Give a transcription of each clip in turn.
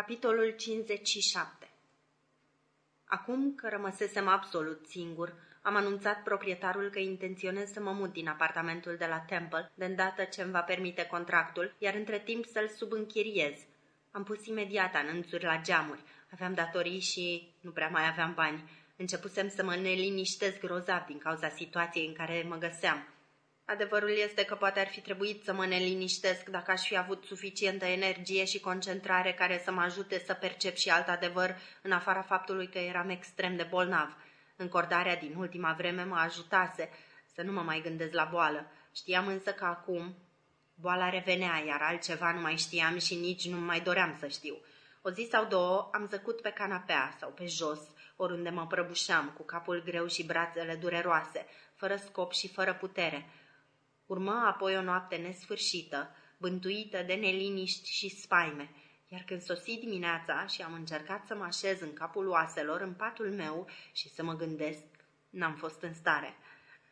Capitolul 57 Acum că rămăsesem absolut singur, am anunțat proprietarul că intenționez să mă mut din apartamentul de la Temple, de îndată ce îmi va permite contractul, iar între timp să-l subînchiriez. Am pus imediat anunțuri la geamuri. Aveam datorii și nu prea mai aveam bani. Începusem să mă neliniștesc grozav din cauza situației în care mă găseam. Adevărul este că poate ar fi trebuit să mă neliniștesc dacă aș fi avut suficientă energie și concentrare care să mă ajute să percep și alt adevăr, în afara faptului că eram extrem de bolnav. Încordarea din ultima vreme mă ajutase să nu mă mai gândesc la boală. Știam însă că acum boala revenea, iar altceva nu mai știam și nici nu mai doream să știu. O zi sau două am zăcut pe canapea sau pe jos, oriunde mă prăbușeam, cu capul greu și brațele dureroase, fără scop și fără putere. Urma apoi o noapte nesfârșită, bântuită de neliniști și spaime, iar când sosi dimineața și am încercat să mă așez în capul oaselor în patul meu și să mă gândesc, n-am fost în stare.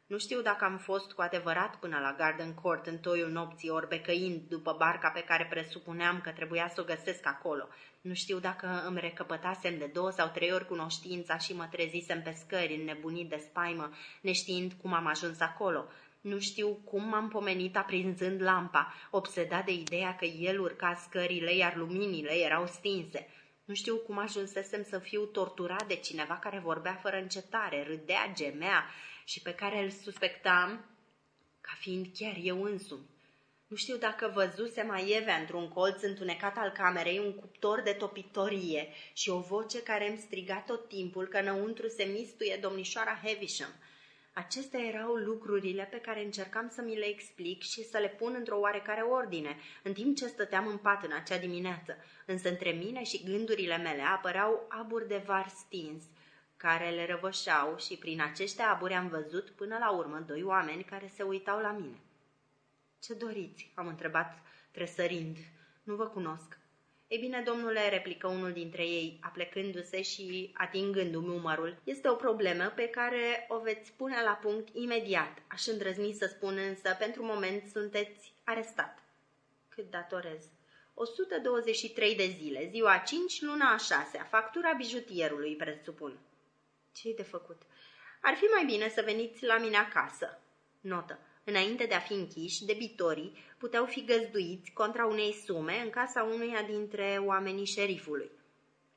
Nu știu dacă am fost cu adevărat până la Garden Court în toiul nopții, ori becăind după barca pe care presupuneam că trebuia să o găsesc acolo. Nu știu dacă îmi recăpătasem de două sau trei ori cunoștința și mă trezisem pe scări înnebunit de spaimă, neștiind cum am ajuns acolo. Nu știu cum m-am pomenit aprinzând lampa, obsedat de ideea că el urca scările, iar luminile erau stinse. Nu știu cum ajunsesem să fiu torturat de cineva care vorbea fără încetare, râdea, gemea și pe care îl suspectam ca fiind chiar eu însumi. Nu știu dacă văzuse mai Eve într-un colț întunecat al camerei un cuptor de topitorie și o voce care îmi striga tot timpul că înăuntru se mistuie domnișoara Havisham – Acestea erau lucrurile pe care încercam să mi le explic și să le pun într-o oarecare ordine, în timp ce stăteam în pat în acea dimineață. Însă între mine și gândurile mele apăreau aburi de var stins, care le răvășeau și prin aceste aburi am văzut până la urmă doi oameni care se uitau la mine. Ce doriți?" am întrebat tresărind. Nu vă cunosc." Ei bine, domnule, replică unul dintre ei, aplecându-se și atingându-mi umărul, este o problemă pe care o veți pune la punct imediat. Aș îndrăzni să spun însă, pentru moment sunteți arestat. Cât datorez? 123 de zile, ziua 5, luna a 6, factura bijutierului, presupun. Ce-i de făcut? Ar fi mai bine să veniți la mine acasă. Notă. Înainte de a fi închiși, debitorii puteau fi găzduiți contra unei sume în casa unuia dintre oamenii șerifului.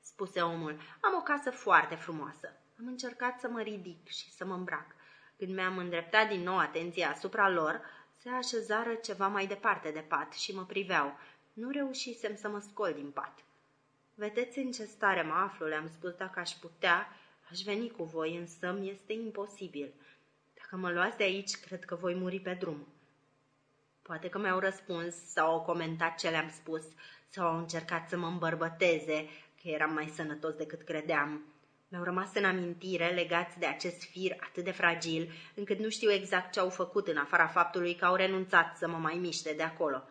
Spuse omul, am o casă foarte frumoasă. Am încercat să mă ridic și să mă îmbrac. Când mi-am îndreptat din nou atenția asupra lor, se așezară ceva mai departe de pat și mă priveau. Nu reușisem să mă scol din pat. Vedeți în ce stare mă aflu, le-am spus dacă aș putea, aș veni cu voi, însă mi este imposibil. Dacă mă luați de aici, cred că voi muri pe drum. Poate că mi-au răspuns sau au comentat ce le-am spus sau au încercat să mă îmbărbăteze, că eram mai sănătos decât credeam. Mi-au rămas în amintire legați de acest fir atât de fragil, încât nu știu exact ce au făcut în afara faptului că au renunțat să mă mai miște de acolo.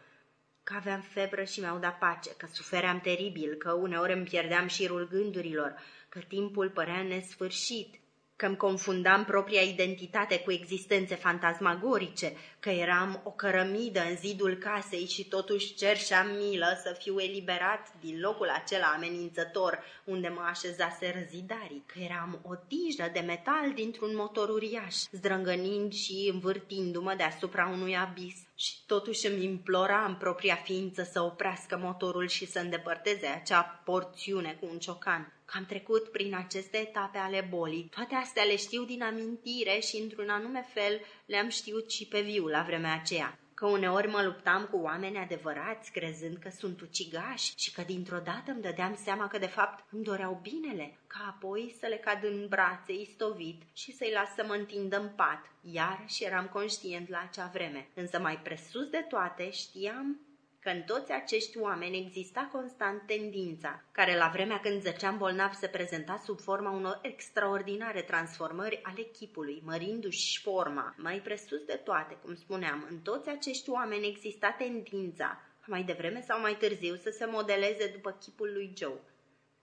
Că aveam febră și mi-au dat pace, că sufeream teribil, că uneori îmi pierdeam șirul gândurilor, că timpul părea nesfârșit, că îmi confundam propria identitate cu existențe fantasmagorice, că eram o cărămidă în zidul casei și totuși cerșeam milă să fiu eliberat din locul acela amenințător unde mă așezase răzidarii, că eram o tijă de metal dintr-un motor uriaș, zdrângănind și învârtindu-mă deasupra unui abis. Și totuși îmi implora în propria ființă să oprească motorul și să îndepărteze acea porțiune cu un ciocan că am trecut prin aceste etape ale bolii. Toate astea le știu din amintire și într-un anume fel le-am știut și pe viu la vremea aceea că uneori mă luptam cu oameni adevărați, crezând că sunt ucigași și că dintr-o dată îmi dădeam seama că de fapt îmi doreau binele, ca apoi să le cad în brațe istovit și să-i las să mă întindă în pat. Iar și eram conștient la acea vreme. Însă mai presus de toate știam că în toți acești oameni exista constant tendința, care la vremea când zăceam bolnav se prezenta sub forma unor extraordinare transformări ale chipului, mărindu-și forma. Mai presus de toate, cum spuneam, în toți acești oameni exista tendința, mai devreme sau mai târziu, să se modeleze după chipul lui Joe.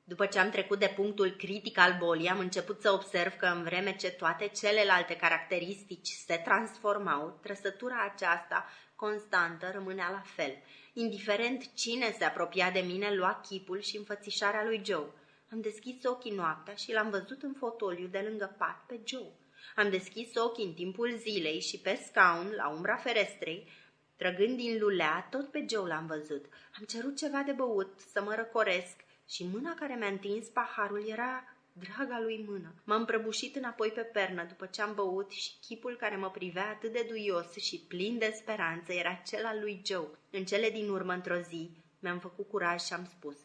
După ce am trecut de punctul critic al bolii, am început să observ că în vreme ce toate celelalte caracteristici se transformau, trăsătura aceasta constantă, rămânea la fel. Indiferent cine se apropia de mine, lua chipul și înfățișarea lui Joe. Am deschis ochii noaptea și l-am văzut în fotoliu de lângă pat pe Joe. Am deschis ochii în timpul zilei și pe scaun, la umbra ferestrei, trăgând din lulea, tot pe Joe l-am văzut. Am cerut ceva de băut, să mă răcoresc și mâna care mi-a întins paharul era draga lui mână. M-am prăbușit înapoi pe pernă după ce am băut și chipul care mă privea atât de duios și plin de speranță era cel al lui Joe. În cele din urmă, într-o zi, mi-am făcut curaj și am spus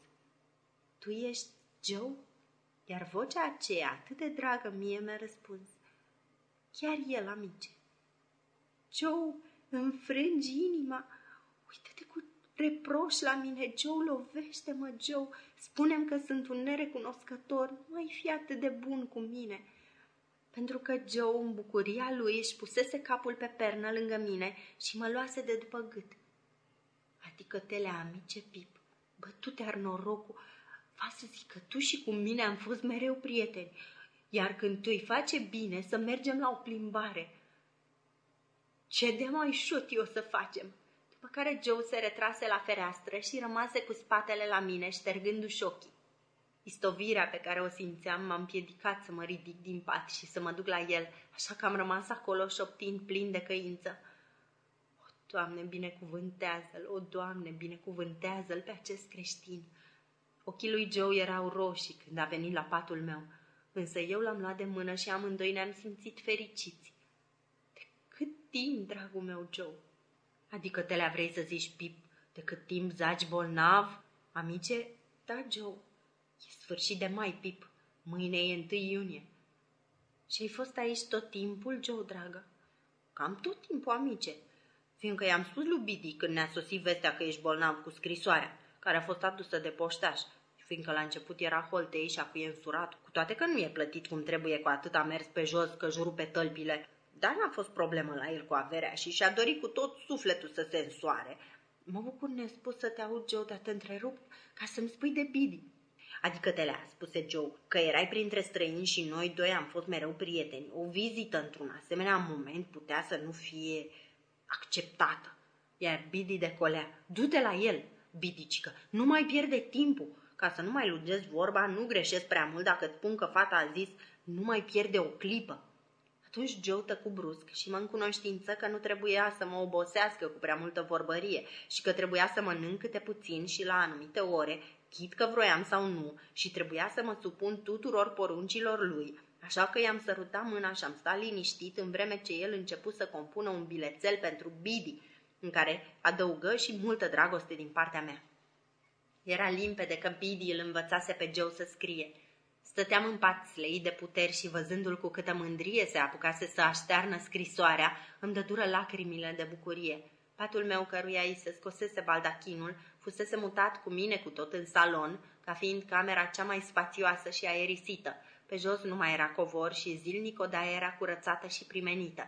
Tu ești Joe? Iar vocea aceea, atât de dragă mie, mi-a răspuns Chiar el, amice. Joe, înfrângi inima. Uită-te cu reproș la mine, Joe, lovește-mă, Joe. Spunem că sunt un nerecunoscător, nu ai fi atât de bun cu mine. Pentru că Joe, în bucuria lui, își pusese capul pe pernă lângă mine și mă luase de după gât. Adică te le amice, Pip, bătute ar norocul, va să zic că tu și cu mine am fost mereu prieteni, iar când tu îi face bine să mergem la o plimbare. Ce de mai șuti o să facem? După care Joe se retrase la fereastră și rămase cu spatele la mine, ștergându-și ochii. Istovirea pe care o simțeam m-a împiedicat să mă ridic din pat și să mă duc la el, așa că am rămas acolo șoptind plin de căință. O, Doamne, binecuvântează-l! O, Doamne, binecuvântează-l pe acest creștin! Ochii lui Joe erau roșii când a venit la patul meu, însă eu l-am luat de mână și amândoi ne-am simțit fericiți. De cât timp, dragul meu Joe! Adică te le vrei să zici, Pip, de cât timp zaci bolnav? Amice, da, Joe. E sfârșit de mai, Pip. Mâine e 1 iunie. Și ai fost aici tot timpul, Joe, dragă? Cam tot timpul, amice. Fiindcă i-am spus lui Bidi când ne-a sosit vestea că ești bolnav cu scrisoarea, care a fost adusă de poștaș, fiindcă la început era holtei și acum e însurat, cu toate că nu e plătit cum trebuie cu atât a mers pe jos că juru pe tălpile dar n-a fost problemă la el cu averea și și-a dorit cu tot sufletul să se însoare. Mă bucur nespus să te aud, Joe, dar te întrerup ca să-mi spui de Bidi. Adică te le-a, spuse Joe, că erai printre străini și noi doi am fost mereu prieteni. O vizită într-un asemenea moment putea să nu fie acceptată. Iar Bidi de colea, du-te la el, Bidicică, nu mai pierde timpul. Ca să nu mai lungesc vorba, nu greșesc prea mult dacă îți spun că fata a zis nu mai pierde o clipă. Atunci Joe tăcu brusc și mă încunoștință că nu trebuia să mă obosească cu prea multă vorbărie și că trebuia să mănânc câte puțin și la anumite ore, chit că vroiam sau nu, și trebuia să mă supun tuturor poruncilor lui, așa că i-am sărutat mâna și am stat liniștit în vreme ce el începu să compună un bilețel pentru Bidi, în care adăugă și multă dragoste din partea mea. Era limpede că Bidi îl învățase pe Joe să scrie – Stăteam în pat slei de puteri și văzându-l cu câtă mândrie se apucase să aștearnă scrisoarea, îmi dădură lacrimile de bucurie. Patul meu căruia îi se scosese baldachinul fusese mutat cu mine cu tot în salon, ca fiind camera cea mai spațioasă și aerisită. Pe jos nu mai era covor și zilnic odaia era curățată și primenită.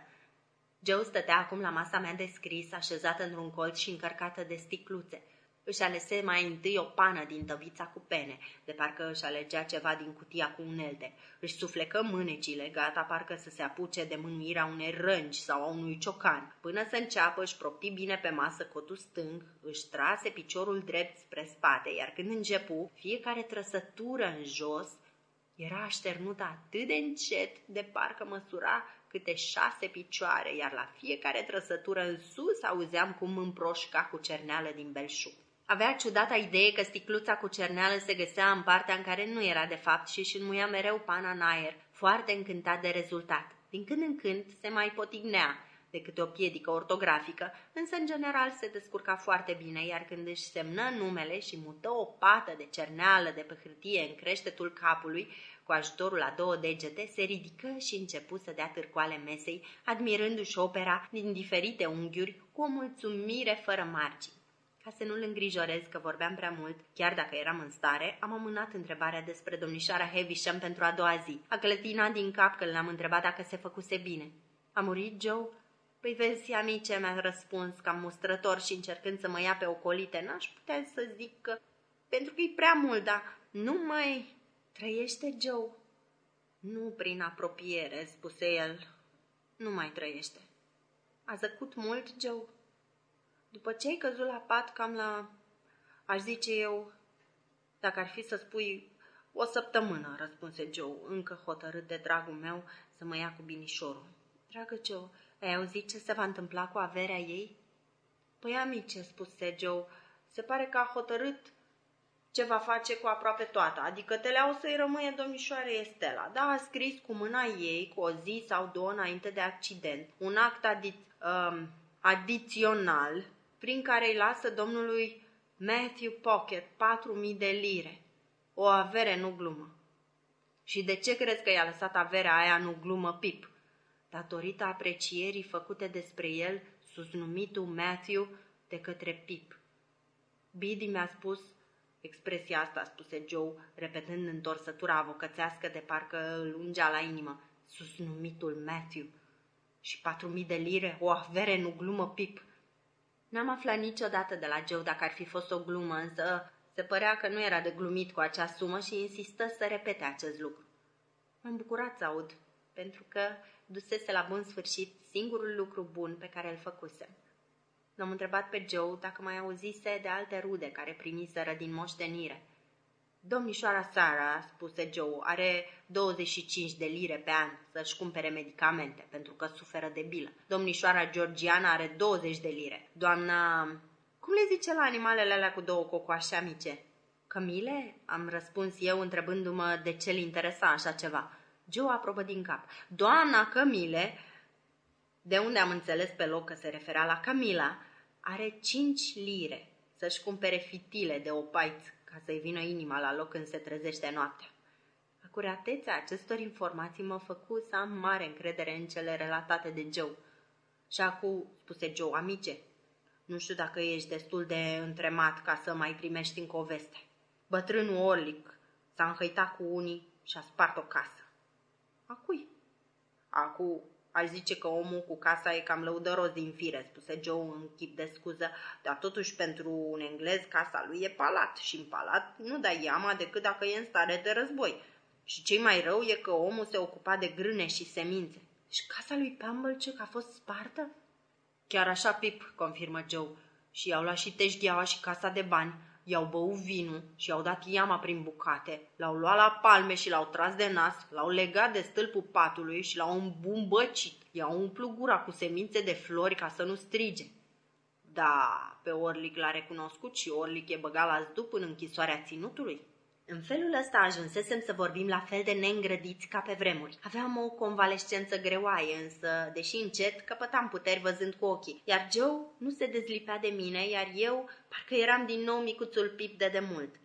Joe stătea acum la masa mea de scris, așezată într-un colț și încărcată de sticluțe. Își alese mai întâi o pană din tăvița cu pene, de parcă își alegea ceva din cutia cu unelte. Își suflecă mânecile, gata parcă să se apuce de mânuirea unei rângi sau a unui ciocan. Până să înceapă, își propti bine pe masă cotul stâng, își trase piciorul drept spre spate, iar când începu, fiecare trăsătură în jos era așternută atât de încet, de parcă măsura câte șase picioare, iar la fiecare trăsătură în sus auzeam cum împroșca cu cerneală din belșug. Avea ciudata idee că sticluța cu cerneală se găsea în partea în care nu era de fapt și își înmuia mereu pana în aer, foarte încântat de rezultat. Din când în când se mai potignea de câte o piedică ortografică, însă în general se descurca foarte bine, iar când își semnă numele și mută o pată de cerneală de pe hârtie în creștetul capului, cu ajutorul a două degete, se ridică și începu să dea târcoale mesei, admirându-și opera din diferite unghiuri cu o mulțumire fără margini. Ca să nu-l îngrijorez că vorbeam prea mult, chiar dacă eram în stare, am amânat întrebarea despre domnișoara Heavisham pentru a doua zi. A clătinat din cap că l-am întrebat dacă se făcuse bine. A murit Joe? Păi vezi, amice, mi-a răspuns cam mustrător și încercând să mă ia pe ocolite. N-aș putea să zic că... Pentru că e prea mult, dar nu mai... Trăiește Joe? Nu prin apropiere, spuse el. Nu mai trăiește. A zăcut mult, Joe? După ce ai căzut la pat, cam la, aș zice eu, dacă ar fi să spui o săptămână, răspunse Joe, încă hotărât de dragul meu să mă ia cu binișorul. Dragă Joe, ai auzit ce se va întâmpla cu averea ei? Păi amice, spuse Joe, se pare că a hotărât ce va face cu aproape toată, adică telea o să-i rămâie domnișoare Estela. Da, a scris cu mâna ei, cu o zi sau două înainte de accident, un act adiț- um, adițional prin care îi lasă domnului Matthew Pocket 4.000 de lire. O avere, nu glumă. Și de ce crezi că i-a lăsat averea aia, nu glumă, Pip? Datorită aprecierii făcute despre el, sus numitul Matthew, de către Pip. Biddy mi-a spus expresia asta, spuse Joe, repetând întorsătura avocățească de parcă îl ungea la inimă. Sus numitul Matthew. Și patru mii de lire, o avere, nu glumă, Pip. N-am aflat niciodată de la Joe dacă ar fi fost o glumă, însă se părea că nu era de glumit cu acea sumă și insistă să repete acest lucru. M-am bucurat să aud, pentru că dusese la bun sfârșit singurul lucru bun pe care îl făcusem. L-am întrebat pe Joe dacă mai auzise de alte rude care primiseră din moștenire. Domnișoara Sara, spuse Joe, are 25 de lire pe an să-și cumpere medicamente, pentru că suferă de bilă. Domnișoara Georgiana are 20 de lire. Doamna... Cum le zice la animalele alea cu două cocoașe amice? Camile? Am răspuns eu întrebându-mă de ce l interesa așa ceva. Joe aprobă din cap. Doamna Camile, de unde am înțeles pe loc că se referea la Camila, are cinci lire să-și cumpere fitile de opaiț ca să-i vină inima la loc când se trezește noaptea. Acuratețea acestor informații mă făcu să am mare încredere în cele relatate de Joe. Și acum, spuse Joe, amice, nu știu dacă ești destul de întremat ca să mai primești încă o veste. Bătrânul Orlic s-a înhăitat cu unii și a spart o casă. A cui? Acu Aș zice că omul cu casa e cam lăudăros din fire, spuse Joe în chip de scuză, dar totuși pentru un englez casa lui e palat și în palat nu dai iama decât dacă e în stare de război. Și cei mai rău e că omul se ocupa de grâne și semințe. Și casa lui Pumblechook a fost spartă? Chiar așa, Pip, confirmă Joe. Și i-au luat și teșgheaua și casa de bani, i-au băut vinul și i-au dat iama prin bucate, l-au luat la palme și l-au tras de nas, l-au legat de stâlpul patului și l-au îmbumbăcit, i-au umplut gura cu semințe de flori ca să nu strige. Da, pe Orlic l-a recunoscut și Orlic e băgat la zdup în închisoarea ținutului. În felul ăsta ajunsesem să vorbim la fel de neîngrădiți ca pe vremuri. Aveam o convalescență greoaie, însă, deși încet, căpătam puteri văzând cu ochii. Iar Joe nu se dezlipea de mine, iar eu parcă eram din nou micuțul pip de demult.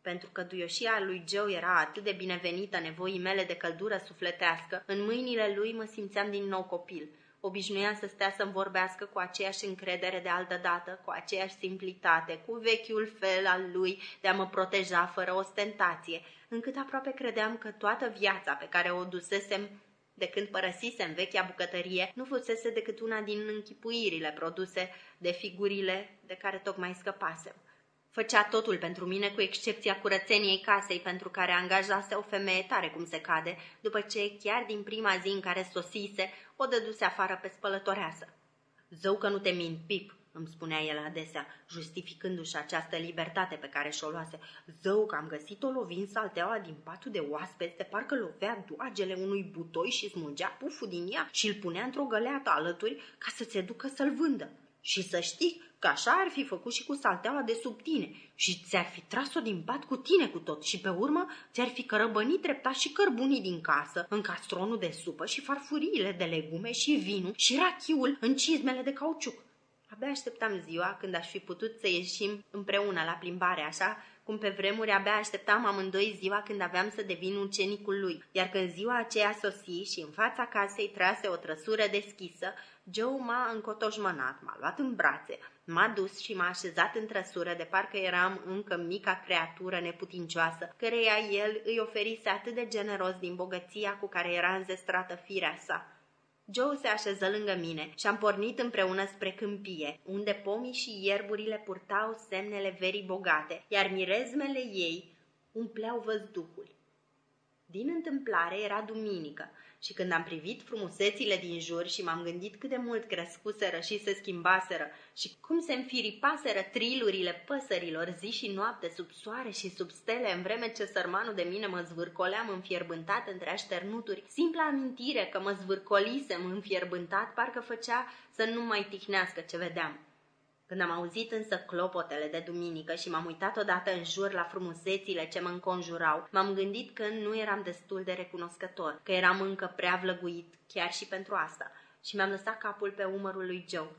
Pentru că duioșia lui Joe era atât de binevenită nevoii mele de căldură sufletească, în mâinile lui mă simțeam din nou copil – Obișnuia să stea să-mi vorbească cu aceeași încredere de altă dată, cu aceeași simplitate, cu vechiul fel al lui de a mă proteja fără ostentație, încât aproape credeam că toată viața pe care o dusesem de când părăsisem vechea bucătărie, nu fusese decât una din închipuirile produse de figurile de care tocmai scăpasem. Făcea totul pentru mine, cu excepția curățeniei casei, pentru care angajase o femeie tare cum se cade, după ce, chiar din prima zi în care sosise, o dăduse afară pe spălătoreasă. Zău că nu te mint, Pip, îmi spunea el adesea, justificându-și această libertate pe care și-o luase. Zău că am găsit-o lovind salteaua din patul de oaspeți, de parcă lovea doagele unui butoi și smulgea puful din ea și îl punea într-o găleată alături ca să se ducă să-l vândă. Și să știi că așa ar fi făcut și cu salteaua de sub tine și ți-ar fi tras-o din pat cu tine cu tot și pe urmă ți-ar fi cărăbănit treptat și cărbunii din casă, în castronul de supă și farfuriile de legume și vinul și rachiul în cizmele de cauciuc. Abia așteptam ziua când aș fi putut să ieșim împreună la plimbare, așa cum pe vremuri abia așteptam amândoi ziua când aveam să devin ucenicul lui, iar când ziua aceea sosi și în fața casei trase o trăsură deschisă, Joe m-a încotoșmănat, m-a luat în brațe, m-a dus și m-a așezat în trăsură de parcă eram încă mica creatură neputincioasă, căreia el îi oferise atât de generos din bogăția cu care era înzestrată firea sa. Joe se așeză lângă mine și am pornit împreună spre câmpie, unde pomii și ierburile purtau semnele verii bogate, iar mirezmele ei umpleau văzduhul. Din întâmplare era duminică și când am privit frumusețile din jur și m-am gândit cât de mult crescuseră și se schimbaseră și cum se înfiripaseră trilurile păsărilor zi și noapte sub soare și sub stele, în vreme ce sărmanul de mine mă zvârcoleam înfierbântat între așternuturi, simpla amintire că mă zvârcolisem înfierbântat parcă făcea să nu mai tihnească ce vedeam. Când am auzit însă clopotele de duminică și m-am uitat odată în jur la frumusețile ce mă înconjurau, m-am gândit că nu eram destul de recunoscător, că eram încă prea vlăguit chiar și pentru asta și mi-am lăsat capul pe umărul lui Joe.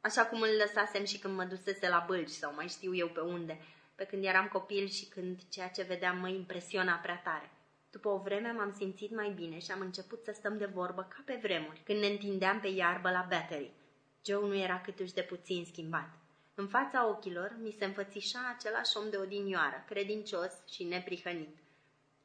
Așa cum îl lăsasem și când mă dusese la bălci sau mai știu eu pe unde, pe când eram copil și când ceea ce vedeam mă impresiona prea tare. După o vreme m-am simțit mai bine și am început să stăm de vorbă ca pe vremuri, când ne întindeam pe iarbă la Battery. Joe nu era câtuși de puțin schimbat. În fața ochilor mi se înfățișa același om de odinioară, credincios și neprihănit.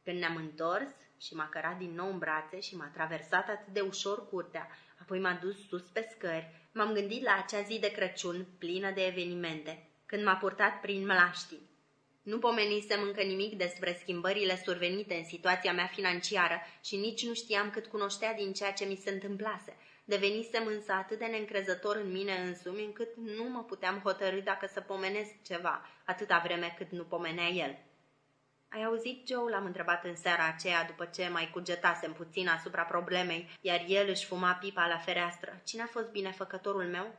Când ne-am întors și m-a cărat din nou în brațe și m-a traversat atât de ușor curtea, apoi m-a dus sus pe scări, m-am gândit la acea zi de Crăciun plină de evenimente, când m-a purtat prin mlaștii. Nu pomenisem încă nimic despre schimbările survenite în situația mea financiară și nici nu știam cât cunoștea din ceea ce mi se întâmplase – Devenisem însă atât de neîncrezător în mine însumi încât nu mă puteam hotărâ dacă să pomenesc ceva, atâta vreme cât nu pomenea el. Ai auzit, Joe?" l-am întrebat în seara aceea, după ce mai cugetasem puțin asupra problemei, iar el își fuma pipa la fereastră. Cine a fost binefăcătorul meu?"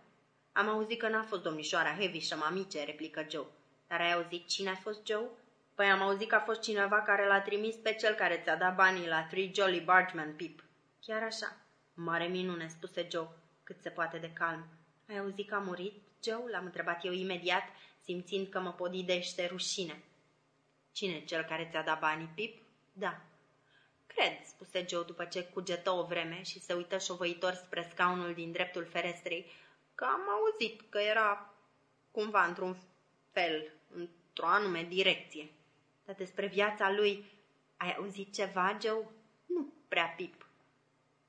Am auzit că n-a fost domnișoara Heavy mamice," replică Joe. Dar ai auzit cine a fost Joe?" Păi am auzit că a fost cineva care l-a trimis pe cel care ți-a dat banii la Three Jolly Bargeman Pip." Chiar așa. Mare minune, spuse Joe, cât se poate de calm. Ai auzit că a murit, Joe? L-am întrebat eu imediat, simțind că mă podidește rușine. Cine, cel care ți-a dat banii, Pip? Da. Cred, spuse Joe după ce cugetă o vreme și se uită șovăitor spre scaunul din dreptul ferestrei, că am auzit că era cumva într-un fel, într-o anume direcție. Dar despre viața lui, ai auzit ceva, Joe? Nu prea, Pip.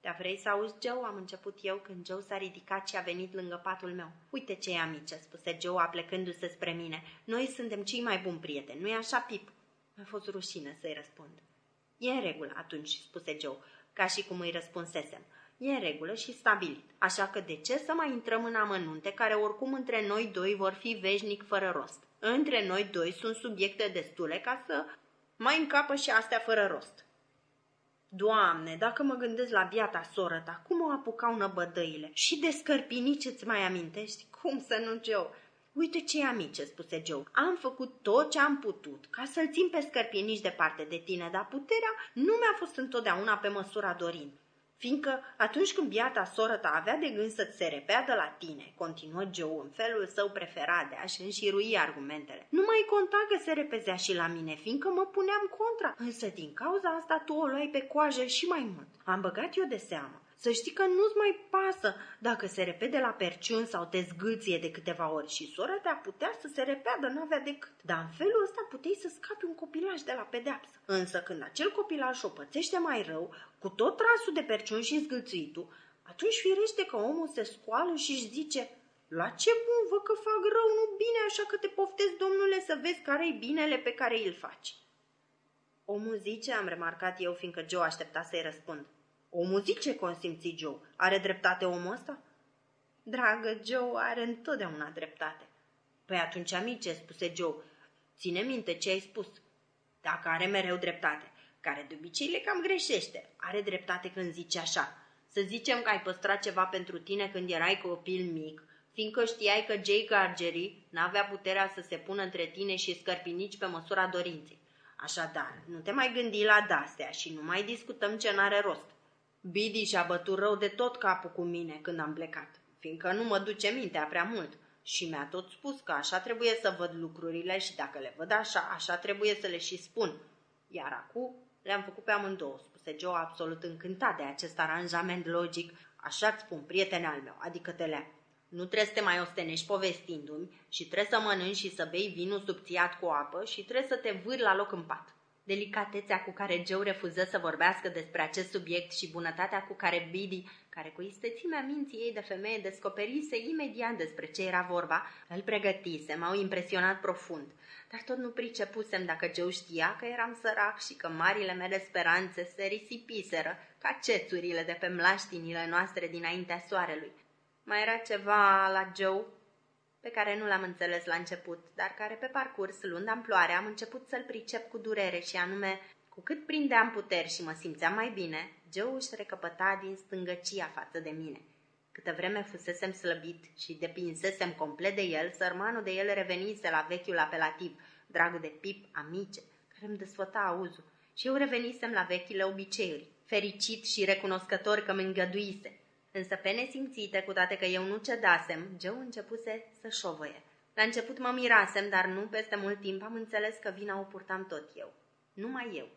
Dar vrei să auzi, Joe?" am început eu când Joe s-a ridicat și a venit lângă patul meu. Uite ce e, amice," spuse Joe aplecându-se spre mine. Noi suntem cei mai buni prieteni, nu-i așa, Pip?" Mi-a fost rușine să-i răspund. E în regulă atunci," spuse Joe, ca și cum îi răspunsesem. E în regulă și stabilit, așa că de ce să mai intrăm în amănunte care oricum între noi doi vor fi veșnic fără rost? Între noi doi sunt subiecte destule ca să mai încapă și astea fără rost. Doamne, dacă mă gândesc la biata soră ta, cum o apucau năbădăile? Și de scărpinici îți mai amintești? Cum să nu, Joe? Uite ce amice, spuse Joe. Am făcut tot ce am putut ca să-l țin pe scărpinici departe de tine, dar puterea nu mi-a fost întotdeauna pe măsura dorin fiindcă atunci când biata soră ta avea de gând să-ți se repeadă la tine, continuă Joe în felul său preferat de a-și înșirui argumentele, nu mai conta că se repezea și la mine, fiindcă mă puneam contra, însă din cauza asta tu o luai pe coajă și mai mult. Am băgat eu de seamă să știi că nu-ți mai pasă dacă se repede la perciun sau te zgâție de câteva ori și sora te-a putea să se repeadă, n-avea decât. Dar în felul ăsta puteai să scapi un copilaj de la pedeapsă. Însă când acel copilaj o pățește mai rău, cu tot trasul de perciun și zgâlțuitul, atunci firește că omul se scoală și își zice la ce bun vă că fac rău, nu bine, așa că te poftezi, domnule, să vezi care-i binele pe care îl faci. Omul zice, am remarcat eu, fiindcă Joe aștepta să-i răspund. Omul zice, consimți Joe. Are dreptate omul ăsta? Dragă, Joe are întotdeauna dreptate. Păi atunci, amice, spuse Joe, ține minte ce ai spus. Dacă are mereu dreptate, care de obicei le cam greșește, are dreptate când zice așa. Să zicem că ai păstrat ceva pentru tine când erai copil mic, fiindcă știai că Jay Gargery n-avea puterea să se pună între tine și scărpinici pe măsura dorinței. Așadar, nu te mai gândi la dastea și nu mai discutăm ce n-are rost. Bidi și-a bătut rău de tot capul cu mine când am plecat, fiindcă nu mă duce mintea prea mult și mi-a tot spus că așa trebuie să văd lucrurile și dacă le văd așa, așa trebuie să le și spun. Iar acum le-am făcut pe amândouă, spuse Joe absolut încântat de acest aranjament logic. Așa-ți spun, prieten al meu, adică te lea. Nu trebuie să te mai ostenești povestindu-mi și trebuie să mănânci și să bei vinul subțiat cu apă și trebuie să te vâri la loc în pat. Delicatețea cu care Joe refuză să vorbească despre acest subiect și bunătatea cu care Biddy, care cu istețimea minții ei de femeie descoperise imediat despre ce era vorba, îl pregătise, m-au impresionat profund. Dar tot nu pricepusem dacă Joe știa că eram sărac și că marile mele speranțe se risipiseră ca cețurile de pe mlaștinile noastre dinaintea soarelui. Mai era ceva la Joe pe care nu l-am înțeles la început, dar care pe parcurs, luând amploare, am început să-l pricep cu durere și anume, cu cât prindeam puteri și mă simțeam mai bine, Joe își recăpăta din stângăcia față de mine. Câtă vreme fusesem slăbit și depinsesem complet de el, sărmanul de el revenise la vechiul apelativ, dragul de pip, amice, care îmi desfăta auzul, și eu revenisem la vechile obiceiuri, fericit și recunoscător că mi îngăduise. Însă pe nesimțite, cu toate că eu nu cedasem, Joe începuse să șovăie. La început mă mirasem, dar nu peste mult timp am înțeles că vina o purtam tot eu. Numai eu.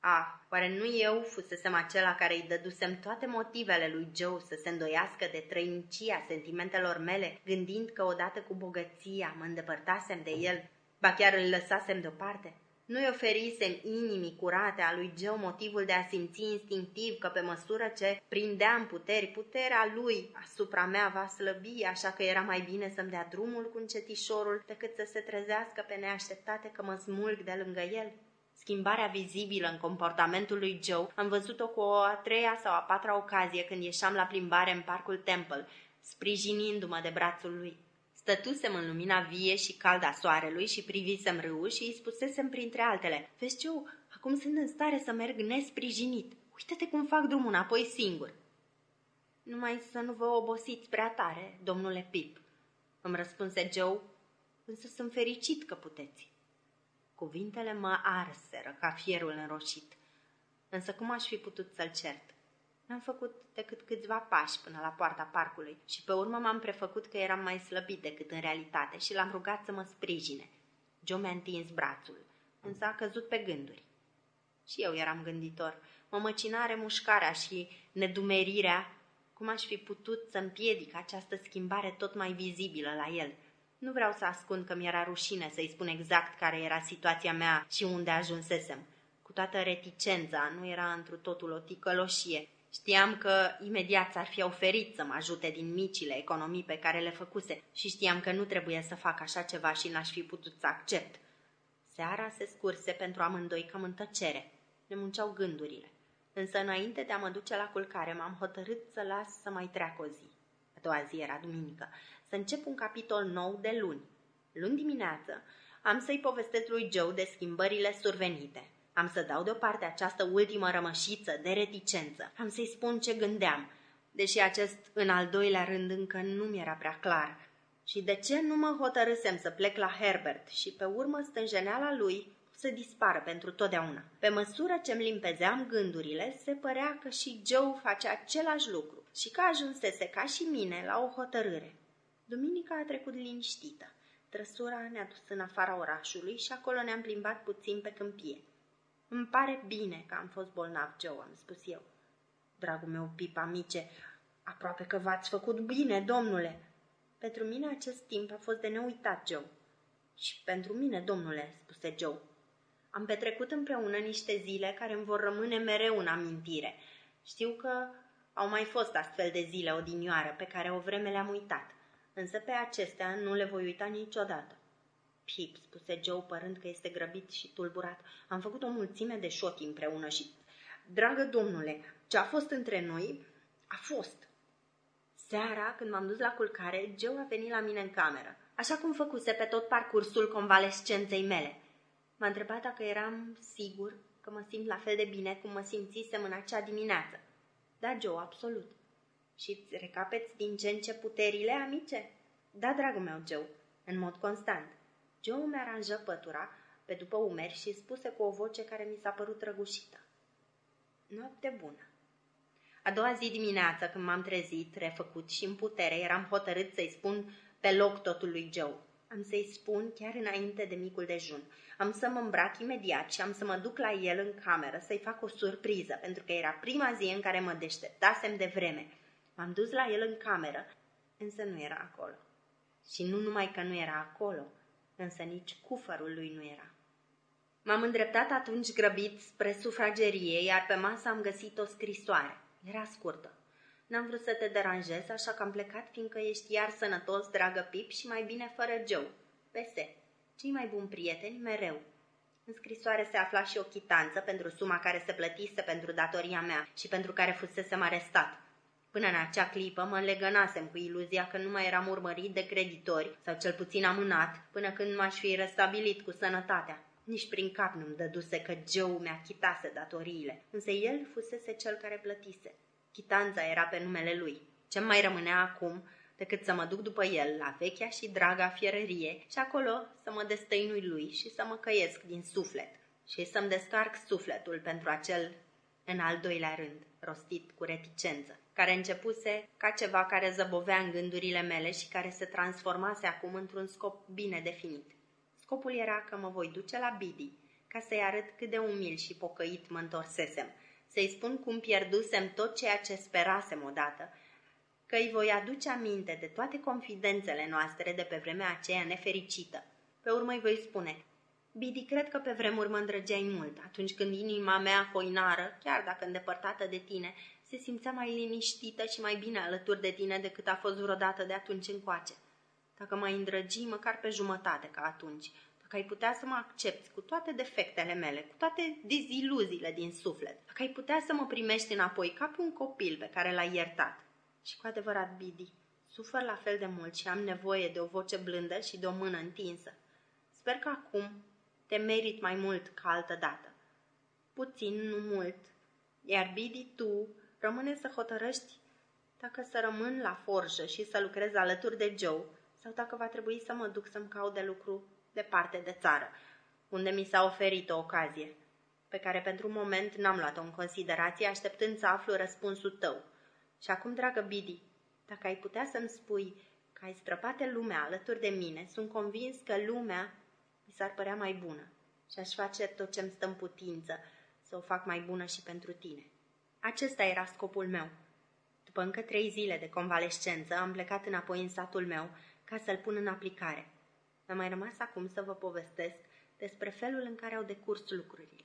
Ah, oare nu eu fusesem acela care îi dădusem toate motivele lui Joe să se îndoiască de trăinicia sentimentelor mele, gândind că odată cu bogăția mă îndepărtasem de el, ba chiar îl lăsasem deoparte? Nu-i oferisem inimii curate a lui Joe motivul de a simți instinctiv că pe măsură ce prindeam puteri, puterea lui asupra mea va slăbi, așa că era mai bine să-mi dea drumul cu încetișorul decât să se trezească pe neașteptate că mă smulg de lângă el. Schimbarea vizibilă în comportamentul lui Joe am văzut-o cu o a treia sau a patra ocazie când ieșeam la plimbare în parcul Temple, sprijinindu-mă de brațul lui. Stătusem în lumina vie și calda soarelui și privisem râul și îi spusesem printre altele, Vezi, Joe, acum sunt în stare să merg nesprijinit. Uită-te cum fac drumul înapoi singur. Numai să nu vă obosiți prea tare, domnule Pip, îmi răspunse Joe, însă sunt fericit că puteți. Cuvintele mă arseră ca fierul înroșit, însă cum aș fi putut să-l cert? N-am făcut decât câțiva pași până la poarta parcului și pe urmă m-am prefăcut că eram mai slăbit decât în realitate și l-am rugat să mă sprijine. Joe mi-a întins brațul, însă a căzut pe gânduri. Și eu eram gânditor. Mă măcina remușcarea și nedumerirea cum aș fi putut să împiedic această schimbare tot mai vizibilă la el. Nu vreau să ascund că mi-era rușine să-i spun exact care era situația mea și unde ajunsesem. Cu toată reticența, nu era întru totul o ticăloșie, Știam că imediat s-ar fi oferit să mă ajute din micile economii pe care le făcuse și știam că nu trebuie să fac așa ceva și n-aș fi putut să accept. Seara se scurse pentru amândoi cam în tăcere. Ne munceau gândurile. Însă înainte de a mă duce la culcare m-am hotărât să las să mai treacă o zi. A doua zi era duminică. Să încep un capitol nou de luni. Luni dimineață am să-i povestesc lui Joe de schimbările survenite. Am să dau deoparte această ultimă rămășiță de reticență. Am să-i spun ce gândeam, deși acest în al doilea rând încă nu mi-era prea clar. Și de ce nu mă hotărâsem să plec la Herbert și pe urmă stânjeneala lui să dispară pentru totdeauna. Pe măsură ce îmi limpezeam gândurile, se părea că și Joe face același lucru și că ajunsese ca și mine la o hotărâre. Duminica a trecut liniștită. Trăsura ne-a dus în afara orașului și acolo ne-am plimbat puțin pe câmpie. Îmi pare bine că am fost bolnav, Joe, am spus eu. Dragul meu, Pip, amice, aproape că v-ați făcut bine, domnule. Pentru mine acest timp a fost de neuitat, Joe. Și pentru mine, domnule, spuse Joe. Am petrecut împreună niște zile care îmi vor rămâne mereu în amintire. Știu că au mai fost astfel de zile odinioară pe care o vreme le-am uitat, însă pe acestea nu le voi uita niciodată. Pip, spuse Joe, părând că este grăbit și tulburat. Am făcut o mulțime de șoti împreună și... Dragă domnule, ce a fost între noi, a fost. Seara, când m-am dus la culcare, Joe a venit la mine în cameră, așa cum făcuse pe tot parcursul convalescenței mele. M-a întrebat dacă eram sigur că mă simt la fel de bine cum mă simțisem în acea dimineață. Da, Joe, absolut. Și îți recapeți din ce în ce puterile, amice? Da, dragul meu, Joe, în mod constant. Joe mi aranjă pătura pe după umeri și spuse cu o voce care mi s-a părut răgușită. Noapte bună! A doua zi dimineață, când m-am trezit, refăcut și în putere, eram hotărât să-i spun pe loc totul lui Joe. Am să-i spun chiar înainte de micul dejun. Am să mă îmbrac imediat și am să mă duc la el în cameră să-i fac o surpriză, pentru că era prima zi în care mă deșteptasem de vreme. M-am dus la el în cameră, însă nu era acolo. Și nu numai că nu era acolo, însă nici cufărul lui nu era. M-am îndreptat atunci grăbit spre sufragerie, iar pe masă am găsit o scrisoare. Era scurtă. N-am vrut să te deranjez, așa că am plecat, fiindcă ești iar sănătos, dragă Pip, și mai bine fără Joe. PS. Cei mai buni prieteni, mereu. În scrisoare se afla și o chitanță pentru suma care se plătise pentru datoria mea și pentru care fusesem arestat. Până în acea clipă mă legănasem cu iluzia că nu mai eram urmărit de creditori, sau cel puțin amânat, până când m-aș fi restabilit cu sănătatea. Nici prin cap nu-mi dăduse că Joe mi-a chitase datoriile, însă el fusese cel care plătise. Chitanța era pe numele lui. Ce mai rămânea acum decât să mă duc după el la vechea și draga fierărie și acolo să mă destăinui lui și să mă căiesc din suflet și să-mi descarc sufletul pentru acel în al doilea rând, rostit cu reticență, care începuse ca ceva care zăbovea în gândurile mele și care se transformase acum într-un scop bine definit. Scopul era că mă voi duce la Bidi, ca să-i arăt cât de umil și pocăit mă întorsesem, să-i spun cum pierdusem tot ceea ce sperasem odată, că îi voi aduce aminte de toate confidențele noastre de pe vremea aceea nefericită. Pe urmă îi voi spune, Bidi, cred că pe vremuri mă îndrăgeai mult, atunci când inima mea hoinară, chiar dacă îndepărtată de tine, se simțea mai liniștită și mai bine alături de tine decât a fost vreodată de atunci încoace. Dacă mă îndrăgi măcar pe jumătate ca atunci, dacă ai putea să mă accepti cu toate defectele mele, cu toate deziluziile din suflet, dacă ai putea să mă primești înapoi ca pe un copil pe care l-ai iertat. Și cu adevărat, Bidi, sufăr la fel de mult și am nevoie de o voce blândă și de o mână întinsă. Sper că acum te merit mai mult ca altă dată. Puțin, nu mult, iar Bidi, tu rămâne să hotărăști dacă să rămân la forjă și să lucrez alături de Joe sau dacă va trebui să mă duc să-mi caut de lucru departe de țară, unde mi s-a oferit o ocazie, pe care pentru un moment n-am luat-o în considerație, așteptând să aflu răspunsul tău. Și acum, dragă Bidi, dacă ai putea să-mi spui că ai străpate lumea alături de mine, sunt convins că lumea mi s-ar părea mai bună și aș face tot ce-mi stă în putință să o fac mai bună și pentru tine. Acesta era scopul meu. După încă trei zile de convalescență, am plecat înapoi în satul meu ca să-l pun în aplicare. Mi-a mai rămas acum să vă povestesc despre felul în care au decurs lucrurile.